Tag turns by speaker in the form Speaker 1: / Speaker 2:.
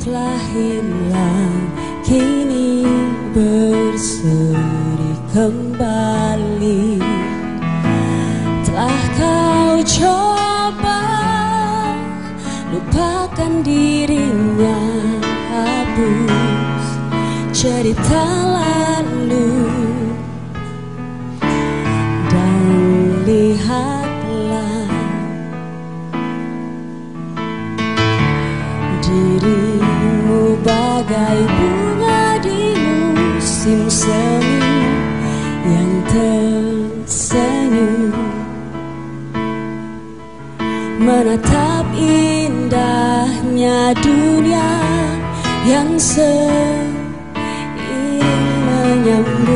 Speaker 1: telah hilang kini berseri kembali. Telah kau coba lupakan dirinya hapus cerita lalu yang tersenyum Menatap indahnya dunia yang seiring menyambut